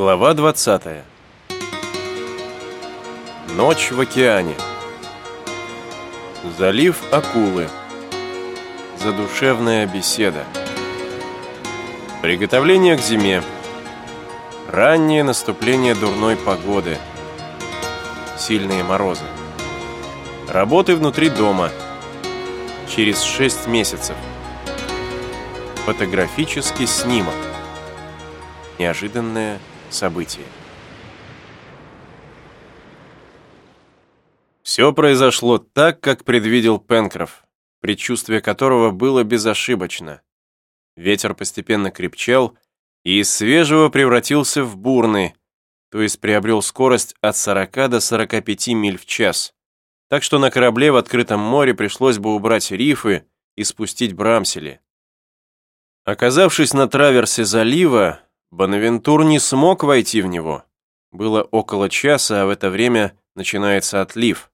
Глава 20. Ночь в океане. Залив акулы. Задушевная беседа. Приготовление к зиме. Раннее наступление дурной погоды. Сильные морозы. Работы внутри дома. Через 6 месяцев. Фотографический снимок. Неожиданное событие. Все произошло так, как предвидел Пенкроф, предчувствие которого было безошибочно. Ветер постепенно крепчал и из свежего превратился в бурный, то есть приобрел скорость от 40 до 45 миль в час. Так что на корабле в открытом море пришлось бы убрать рифы и спустить брамсели. Оказавшись на траверсе залива, Бонавентур не смог войти в него. Было около часа, а в это время начинается отлив.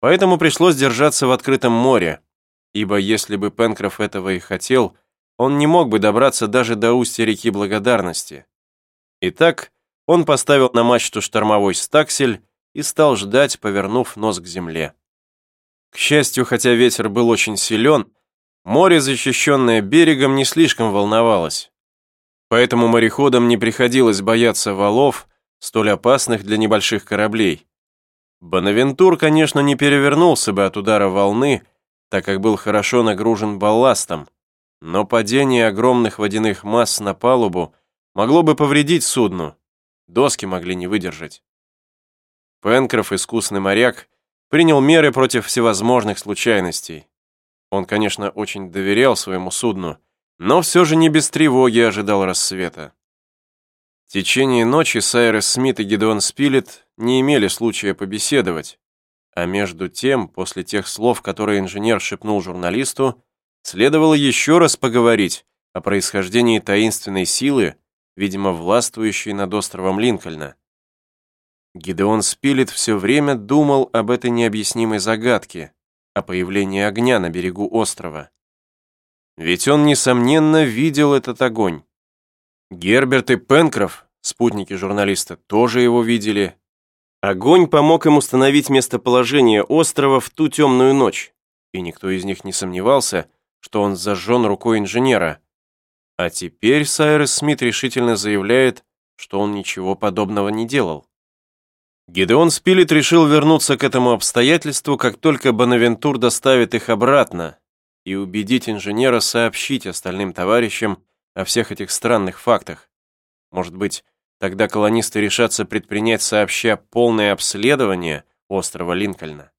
Поэтому пришлось держаться в открытом море, ибо если бы Пенкроф этого и хотел, он не мог бы добраться даже до устья реки Благодарности. Итак, он поставил на мачту штормовой стаксель и стал ждать, повернув нос к земле. К счастью, хотя ветер был очень силен, море, защищенное берегом, не слишком волновалось. Поэтому мореходам не приходилось бояться валов, столь опасных для небольших кораблей. Бонавентур, конечно, не перевернулся бы от удара волны, так как был хорошо нагружен балластом, но падение огромных водяных масс на палубу могло бы повредить судну, доски могли не выдержать. Пенкроф, искусный моряк, принял меры против всевозможных случайностей. Он, конечно, очень доверял своему судну, но все же не без тревоги ожидал рассвета. В течение ночи Сайрес Смит и Гидеон Спилет не имели случая побеседовать, а между тем, после тех слов, которые инженер шепнул журналисту, следовало еще раз поговорить о происхождении таинственной силы, видимо, властвующей над островом Линкольна. Гидеон Спилет все время думал об этой необъяснимой загадке, о появлении огня на берегу острова. Ведь он, несомненно, видел этот огонь. Герберт и Пенкроф, спутники журналиста, тоже его видели. Огонь помог им установить местоположение острова в ту темную ночь, и никто из них не сомневался, что он зажжен рукой инженера. А теперь Сайрес Смит решительно заявляет, что он ничего подобного не делал. Гидеон Спилет решил вернуться к этому обстоятельству, как только Бонавентур доставит их обратно, и убедить инженера сообщить остальным товарищам о всех этих странных фактах. Может быть, тогда колонисты решатся предпринять сообща полное обследование острова Линкольна.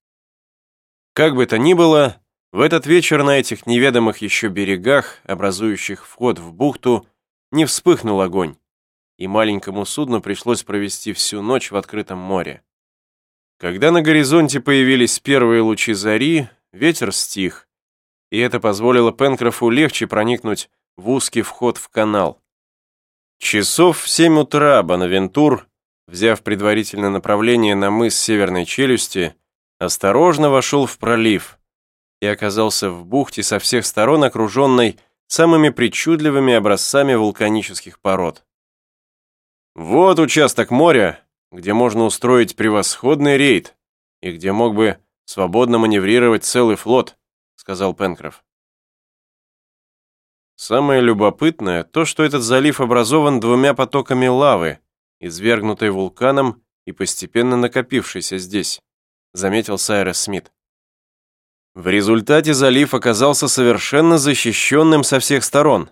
Как бы то ни было, в этот вечер на этих неведомых еще берегах, образующих вход в бухту, не вспыхнул огонь, и маленькому судну пришлось провести всю ночь в открытом море. Когда на горизонте появились первые лучи зари, ветер стих, и это позволило Пенкрофу легче проникнуть в узкий вход в канал. Часов в семь утра Бонавентур, взяв предварительное направление на мыс Северной Челюсти, осторожно вошел в пролив и оказался в бухте со всех сторон окруженной самыми причудливыми образцами вулканических пород. Вот участок моря, где можно устроить превосходный рейд и где мог бы свободно маневрировать целый флот, сказал Пенкроф. Самое любопытное то, что этот залив образован двумя потоками лавы, извергнутой вулканом и постепенно накопившейся здесь, заметил Сайрес Смит. В результате залив оказался совершенно защищенным со всех сторон,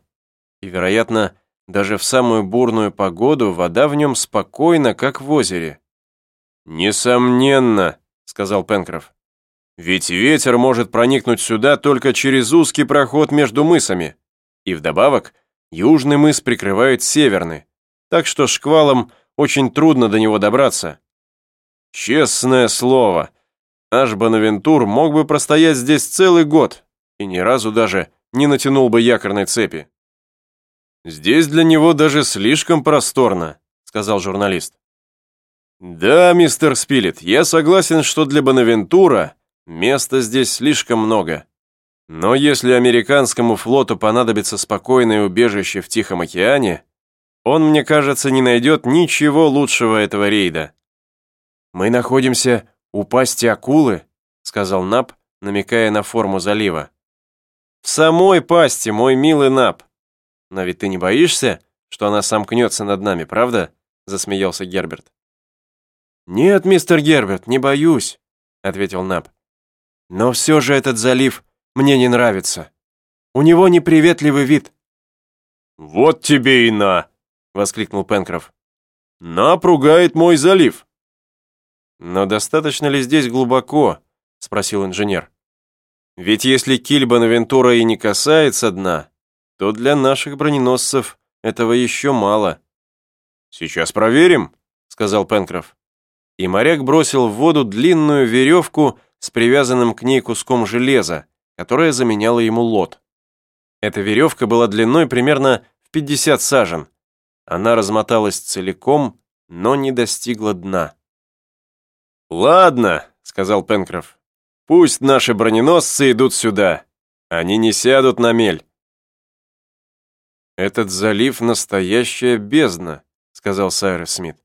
и, вероятно, даже в самую бурную погоду вода в нем спокойна, как в озере. «Несомненно», — сказал Пенкроф. Ведь ветер может проникнуть сюда только через узкий проход между мысами. И вдобавок, южный мыс прикрывает северный, так что шквалам очень трудно до него добраться. Честное слово, наш Бонавентур мог бы простоять здесь целый год и ни разу даже не натянул бы якорной цепи. «Здесь для него даже слишком просторно», — сказал журналист. «Да, мистер Спилет, я согласен, что для Бонавентура Места здесь слишком много. Но если американскому флоту понадобится спокойное убежище в Тихом океане, Он, мне кажется, не найдет ничего лучшего этого рейда. «Мы находимся у пасти акулы», — сказал Нап, намекая на форму залива. «В самой пасти, мой милый Нап. Но ведь ты не боишься, что она сомкнется над нами, правда?» — засмеялся Герберт. «Нет, мистер Герберт, не боюсь», — ответил Нап. «Но все же этот залив мне не нравится. У него неприветливый вид». «Вот тебе и на!» — воскликнул Пенкроф. «Нап ругает мой залив». «Но достаточно ли здесь глубоко?» — спросил инженер. «Ведь если киль Бонавентура и не касается дна, то для наших броненосцев этого еще мало». «Сейчас проверим», — сказал Пенкроф и моряк бросил в воду длинную веревку с привязанным к ней куском железа, которая заменяла ему лот. Эта веревка была длиной примерно в 50 сажен. Она размоталась целиком, но не достигла дна. «Ладно», — сказал Пенкроф, — «пусть наши броненосцы идут сюда. Они не сядут на мель». «Этот залив — настоящая бездна», — сказал Сайрес Смит.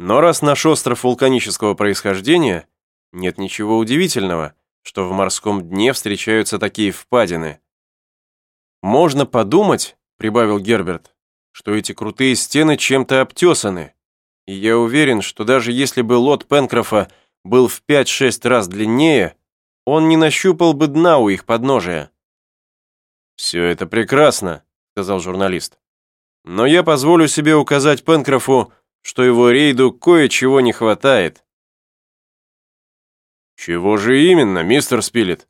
Но раз наш остров вулканического происхождения, нет ничего удивительного, что в морском дне встречаются такие впадины. «Можно подумать», — прибавил Герберт, «что эти крутые стены чем-то обтесаны, и я уверен, что даже если бы лот Пенкрофа был в 5-6 раз длиннее, он не нащупал бы дна у их подножия». «Все это прекрасно», — сказал журналист. «Но я позволю себе указать Пенкрофу, что его рейду кое-чего не хватает. Чего же именно, мистер Спилет?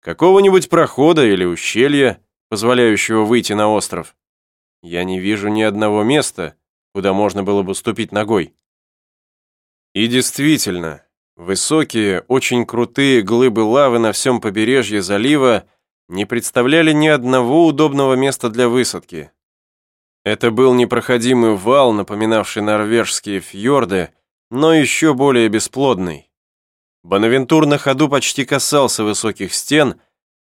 Какого-нибудь прохода или ущелья, позволяющего выйти на остров. Я не вижу ни одного места, куда можно было бы ступить ногой. И действительно, высокие, очень крутые глыбы лавы на всем побережье залива не представляли ни одного удобного места для высадки. Это был непроходимый вал, напоминавший норвежские фьорды, но еще более бесплодный. Бонавентур на ходу почти касался высоких стен,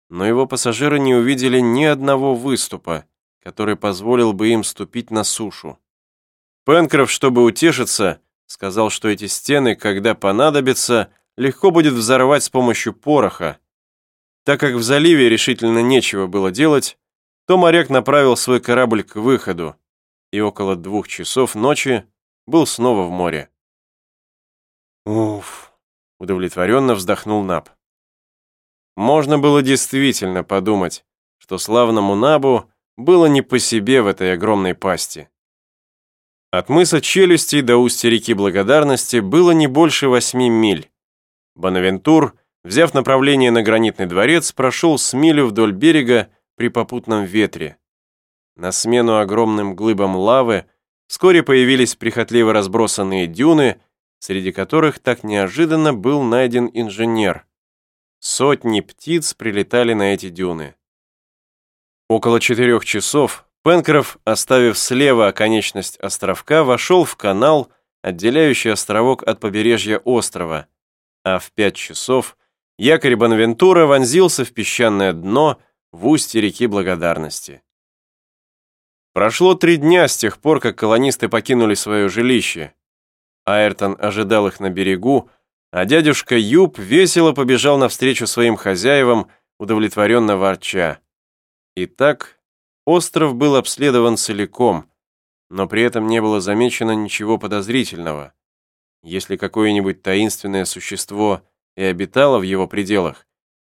но его пассажиры не увидели ни одного выступа, который позволил бы им ступить на сушу. Пенкроф, чтобы утешиться, сказал, что эти стены, когда понадобится, легко будет взорвать с помощью пороха. Так как в заливе решительно нечего было делать, то моряк направил свой корабль к выходу и около двух часов ночи был снова в море. «Уф!» — удовлетворенно вздохнул Наб. Можно было действительно подумать, что славному Набу было не по себе в этой огромной пасти. От мыса Челюсти до устья реки Благодарности было не больше восьми миль. Бонавентур, взяв направление на гранитный дворец, прошел с милю вдоль берега при попутном ветре. На смену огромным глыбам лавы вскоре появились прихотливо разбросанные дюны, среди которых так неожиданно был найден инженер. Сотни птиц прилетали на эти дюны. Около четырех часов Пенкроф, оставив слева оконечность островка, вошел в канал, отделяющий островок от побережья острова, а в пять часов якорь Бонавентура вонзился в песчаное дно, в устье реки Благодарности. Прошло три дня с тех пор, как колонисты покинули свое жилище. Айртон ожидал их на берегу, а дядюшка Юб весело побежал навстречу своим хозяевам, удовлетворенно ворча. Итак, остров был обследован целиком, но при этом не было замечено ничего подозрительного. Если какое-нибудь таинственное существо и обитало в его пределах,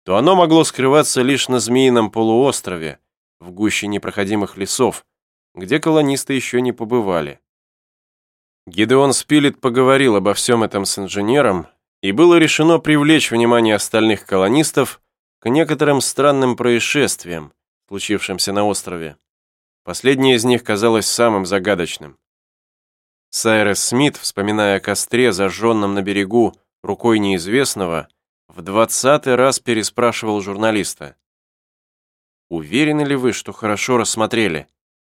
то оно могло скрываться лишь на Змеином полуострове, в гуще непроходимых лесов, где колонисты еще не побывали. Гидеон Спилет поговорил обо всем этом с инженером, и было решено привлечь внимание остальных колонистов к некоторым странным происшествиям, случившимся на острове. Последнее из них казалось самым загадочным. Сайрес Смит, вспоминая о костре, зажженном на берегу рукой неизвестного, в двадцатый раз переспрашивал журналиста. «Уверены ли вы, что хорошо рассмотрели?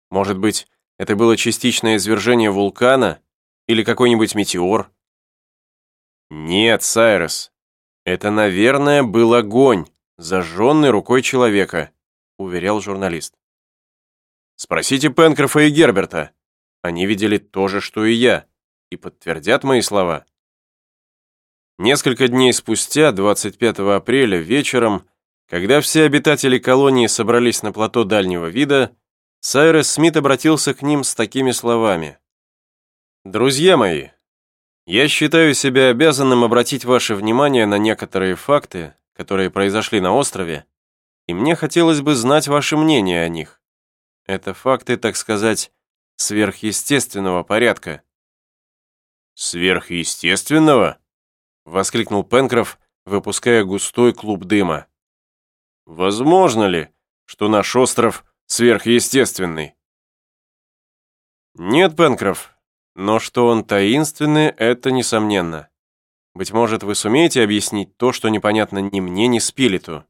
Может быть, это было частичное извержение вулкана или какой-нибудь метеор?» «Нет, Сайрес, это, наверное, был огонь, зажженный рукой человека», уверял журналист. Спросите Пенкрофа и Герберта. Они видели то же, что и я, и подтвердят мои слова. Несколько дней спустя, 25 апреля, вечером, когда все обитатели колонии собрались на плато дальнего вида, Сайрес Смит обратился к ним с такими словами. «Друзья мои, я считаю себя обязанным обратить ваше внимание на некоторые факты, которые произошли на острове, и мне хотелось бы знать ваше мнение о них. Это факты, так сказать, сверхъестественного порядка». «Сверхъестественного?» — воскликнул Пенкроф, выпуская густой клуб дыма. «Возможно ли, что наш остров сверхъестественный?» «Нет, Пенкроф, но что он таинственный, это несомненно. Быть может, вы сумеете объяснить то, что непонятно ни мне, ни Спилету?»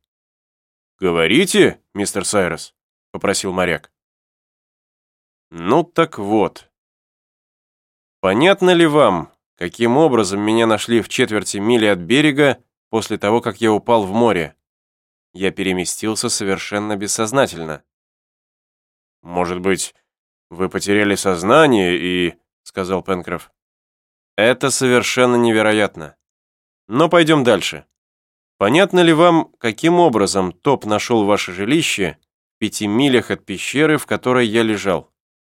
«Говорите, мистер Сайрос», — попросил моряк. «Ну так вот. Понятно ли вам, каким образом меня нашли в четверти мили от берега после того, как я упал в море? Я переместился совершенно бессознательно. Может быть, вы потеряли сознание и...» — сказал Пенкроф. «Это совершенно невероятно. Но пойдем дальше. Понятно ли вам, каким образом Топ нашел ваше жилище в пяти милях от пещеры, в которой я лежал?»